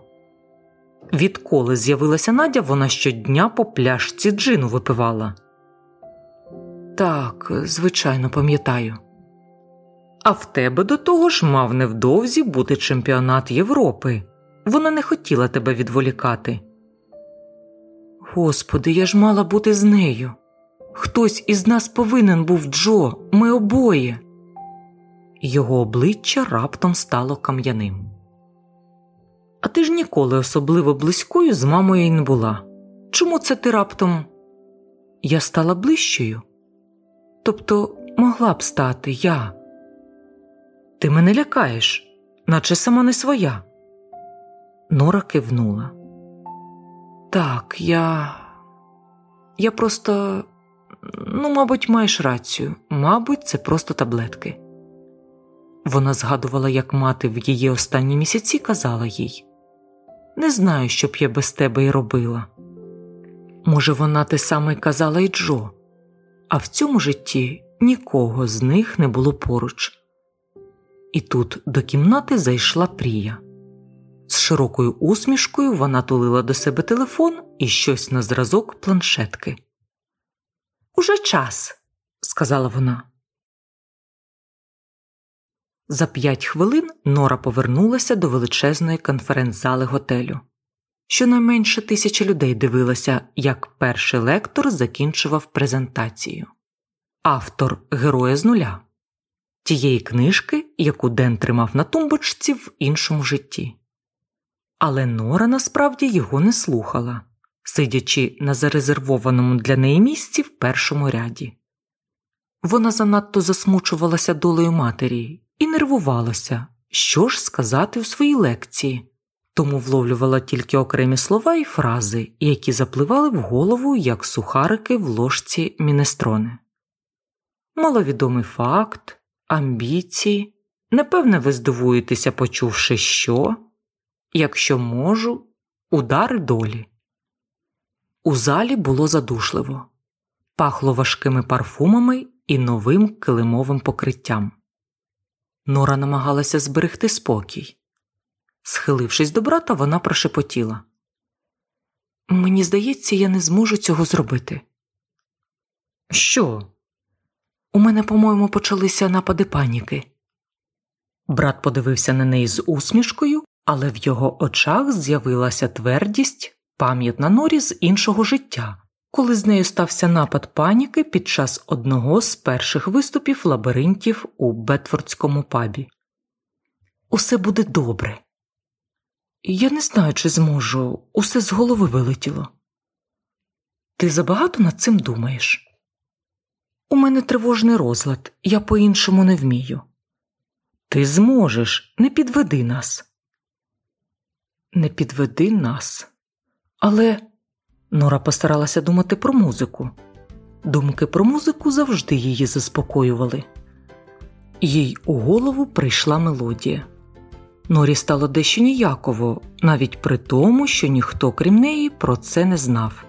Відколи з'явилася Надя, вона щодня по пляшці джину випивала. Так, звичайно, пам'ятаю. А в тебе до того ж мав невдовзі бути чемпіонат Європи. Вона не хотіла тебе відволікати. Господи, я ж мала бути з нею. Хтось із нас повинен був Джо, ми обоє. Його обличчя раптом стало кам'яним. А ти ж ніколи особливо близькою з мамою й не була. Чому це ти раптом? Я стала ближчою? Тобто могла б стати я. Ти мене лякаєш, наче сама не своя. Нора кивнула. Так, я. Я просто. Ну, мабуть, маєш рацію. Мабуть, це просто таблетки. Вона згадувала, як мати в її останні місяці казала їй Не знаю, що б я без тебе й робила. Може, вона те саме й казала й Джо, а в цьому житті нікого з них не було поруч. І тут до кімнати зайшла Прія. З широкою усмішкою вона тулила до себе телефон і щось на зразок планшетки. Уже час, сказала вона. За п'ять хвилин Нора повернулася до величезної конференц-зали готелю. Щонайменше тисяча людей дивилася, як перший лектор закінчував презентацію. Автор Героя з нуля тієї книжки, яку Ден тримав на тумбочці в іншому житті. Але Нора насправді його не слухала, сидячи на зарезервованому для неї місці в першому ряді. Вона занадто засмучувалася долею матері і нервувалася, що ж сказати у своїй лекції, тому вловлювала тільки окремі слова і фрази, які запливали в голову як сухарики в ложці мінестрони. Маловідомий факт, амбіції. Непевне, ви здивуєтеся, почувши, що, якщо можу, удари долі. У залі було задушливо, пахло важкими парфумами і новим килимовим покриттям. Нора намагалася зберегти спокій. Схилившись до брата, вона прошепотіла. Мені здається, я не зможу цього зробити. Що? У мене, по-моєму, почалися напади паніки. Брат подивився на неї з усмішкою, але в його очах з'явилася твердість, пам'ятна Норі з іншого життя, коли з нею стався напад паніки під час одного з перших виступів лабіринтів у Бетфордському пабі. Усе буде добре. Я не знаю, чи зможу, усе з голови вилетіло. Ти забагато над цим думаєш? У мене тривожний розлад, я по іншому не вмію. Ти зможеш, не підведи нас. Не підведи нас. Але Нора постаралася думати про музику. Думки про музику завжди її заспокоювали. Їй у голову прийшла мелодія. Норі стало дещо ніяково, навіть при тому, що ніхто крім неї про це не знав.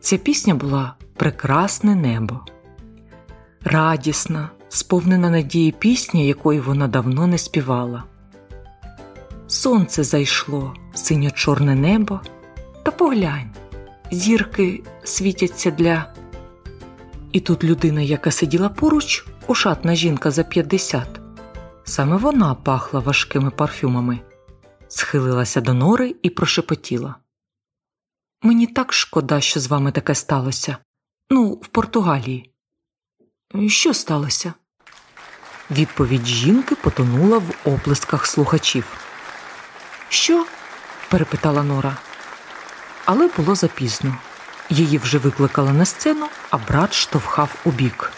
Ця пісня була прекрасне небо, радісна, сповнена надії пісня, якої вона давно не співала. Сонце зайшло, синьо чорне небо, та поглянь, зірки світяться для. І тут людина, яка сиділа поруч, ушатна жінка за 50. Саме вона пахла важкими парфюмами, схилилася до нори і прошепотіла. Мені так шкода, що з вами таке сталося. Ну, в Португалії. Що сталося? Відповідь жінки потонула в оплесках слухачів. Що? перепитала Нора. Але було запізно. Її вже викликали на сцену, а брат штовхав у бік.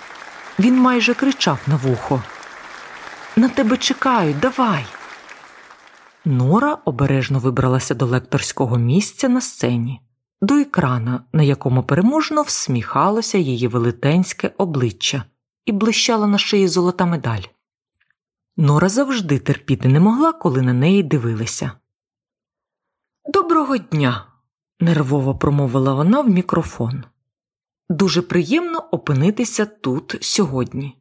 Він майже кричав на вухо. На тебе чекають, давай. Нора обережно вибралася до лекторського місця на сцені, до екрана, на якому переможно всміхалося її велетенське обличчя і блищала на шиї золота медаль. Нора завжди терпіти не могла, коли на неї дивилися. Доброго дня, нервово промовила вона в мікрофон. Дуже приємно опинитися тут сьогодні.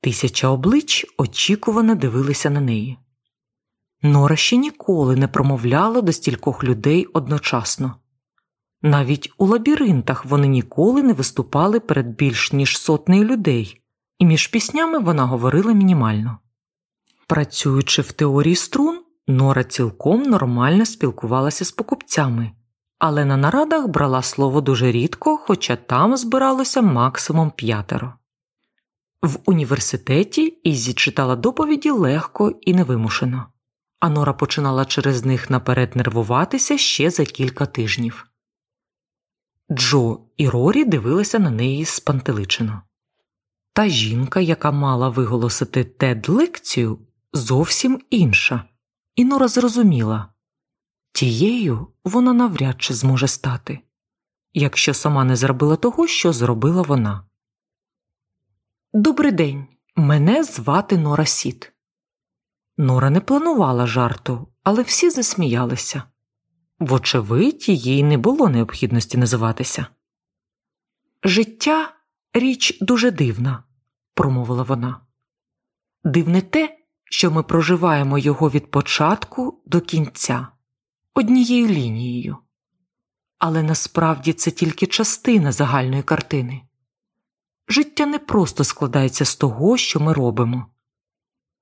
Тисяча облич очікувано дивилися на неї. Нора ще ніколи не промовляла до стількох людей одночасно. Навіть у лабіринтах вони ніколи не виступали перед більш ніж сотнею людей, і між піснями вона говорила мінімально. Працюючи в теорії струн, Нора цілком нормально спілкувалася з покупцями, але на нарадах брала слово дуже рідко, хоча там збиралося максимум п'ятеро. В університеті Ізі читала доповіді легко і невимушено, а Нора починала через них наперед нервуватися ще за кілька тижнів. Джо і Рорі дивилися на неї спантеличено. Та жінка, яка мала виголосити тед лекцію, зовсім інша, і Нора зрозуміла тією вона навряд чи зможе стати, якщо сама не зробила того, що зробила вона. Добрий день, мене звати Нора Сіт. Нора не планувала жарту, але всі засміялися. Вочевидь, їй не було необхідності називатися. Життя річ дуже дивна, промовила вона. Дивне те, що ми проживаємо його від початку до кінця однією лінією. Але насправді це тільки частина загальної картини. Життя не просто складається з того, що ми робимо,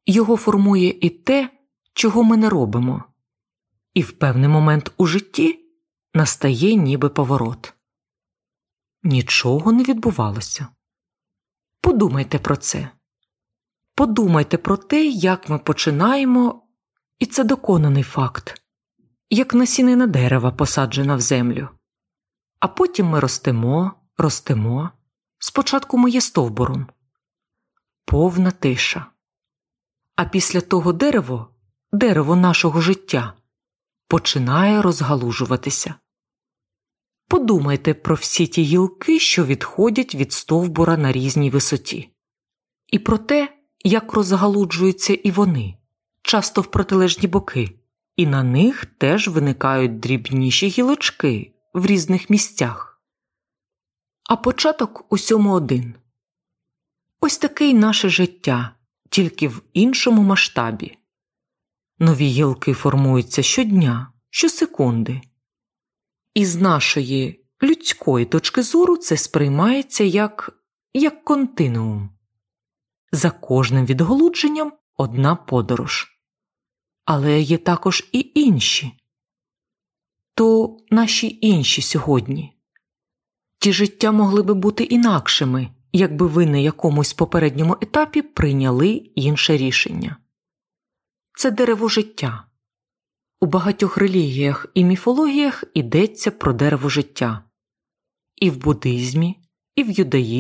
його формує і те, чого ми не робимо, і в певний момент у житті настає ніби поворот. Нічого не відбувалося. Подумайте про це. Подумайте про те, як ми починаємо, і це доконаний факт, як насінина дерева посаджена в землю. А потім ми ростемо, ростемо. Спочатку ми є стовбуром, повна тиша. А після того дерево, дерево нашого життя, починає розгалужуватися. Подумайте про всі ті гілки, що відходять від стовбура на різній висоті, і про те, як розгалуджуються і вони, часто в протилежні боки, і на них теж виникають дрібніші гілочки в різних місцях. А початок усьому один ось такий наше життя, тільки в іншому масштабі. Нові гілки формуються щодня, щосекунди. І з нашої людської точки зору це сприймається як, як континуум. За кожним відголудженням одна подорож. Але є також і інші. то наші інші сьогодні. Ті життя могли би бути інакшими, якби ви на якомусь попередньому етапі прийняли інше рішення. Це дерево життя. У багатьох релігіях і міфологіях йдеться про дерево життя і в буддизмі, і в юдаїзмі.